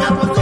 I'm not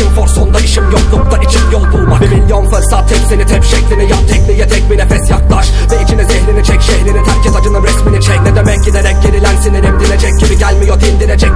yok korkma biçim forsonda işim yoklukta için yol bulmak. Bir milyon fırsat hepsini tep şeklini yap. Tekniğe tek bir nefes yaklaş Ve içine zehrini çek. Şehrini terk et acının resmini çek. Ne demek giderek gerilen sinirim dinecek gibi gelmiyor dindirecek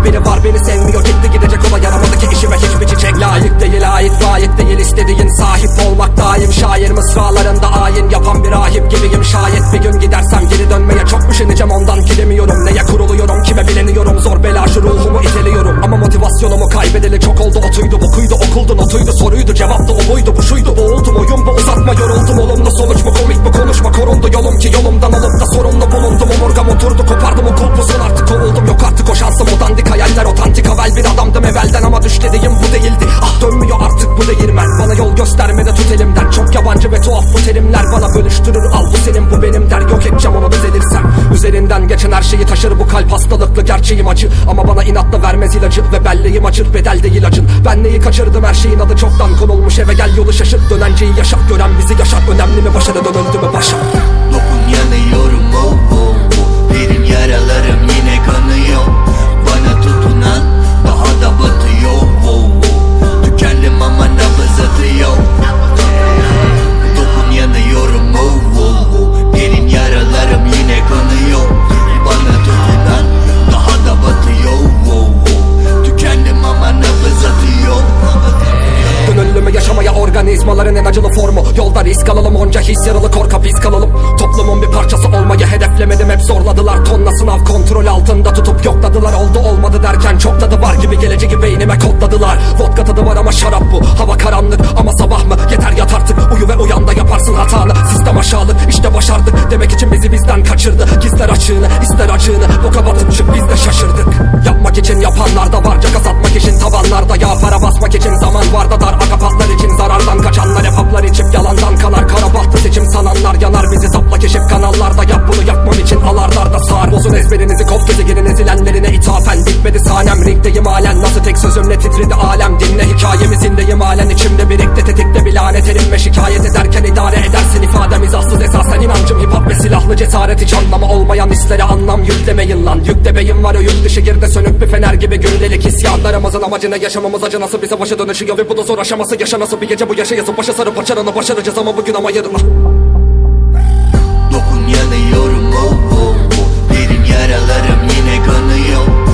gerçeğim acı. Ama bana inatla vermez ilacı ve belleğim acır bedel değil acın. Ben neyi kaçırdım her şeyin adı çoktan konulmuş. Eve gel yolu şaşırt dönenceyi yaşat gören bizi yaşar önemli mi yaşamaya organizmaların en acılı formu. Yolda risk alalım onca his yaralı korka biz kalalım. Toplumun bir parçası olmayı hedeflemedim hep zorladılar. Tonla sınav kontrol altında tutup yokladılar. Oldu olmadı derken çok tadı var gibi geleceği beynime kodladılar. Vodka tadı var ama şarap bu. Hava karanlık ama sabah mı? Yeter yat artık. Uyu ve uyan da yaparsın hatanı. Sistem aşağılık işte başardık. Demek için bizi bizden kaçırdı. Gizler açığını ister acığını. Boka batıp çık biz de şaşırdık. Yapmak için yapanlar da var Caka satmak için tabanlarda Ya para basmak için zaman var da dar seçim sananlar yanar Bizi sapla keşif kanallarda Yap bunu yapmam için alarlarda sar. Bozun ezberinizi kop gezegenin ezilenlerine ithafen. Bitmedi sahnem ringdeyim halen. Nasıl tek sözümle titredi alem? Dinle hikayemizindeyim halen. İçimde birikti tetikte bir lanet elim ve şikayet ederken idare edersin ifadem. İzansız esasen inancım hip hop ve silahlı cesaret hiç anlamı olmayan hislere anlam yüklemeyin lan. Yükte beyin var o yurt dışı girde sönük bir fener gibi gündelik isyanlarımızın amacı ne yaşamamız acı nasıl bize başa dönüşüyor ve bu da zor aşaması yaşa nasıl bir gece? Bu yaşayasın başa sarıp başarını başaracağız ama bugün ama yarına yanıyorum oh, oh, oh. Derin yaralarım yine kanıyor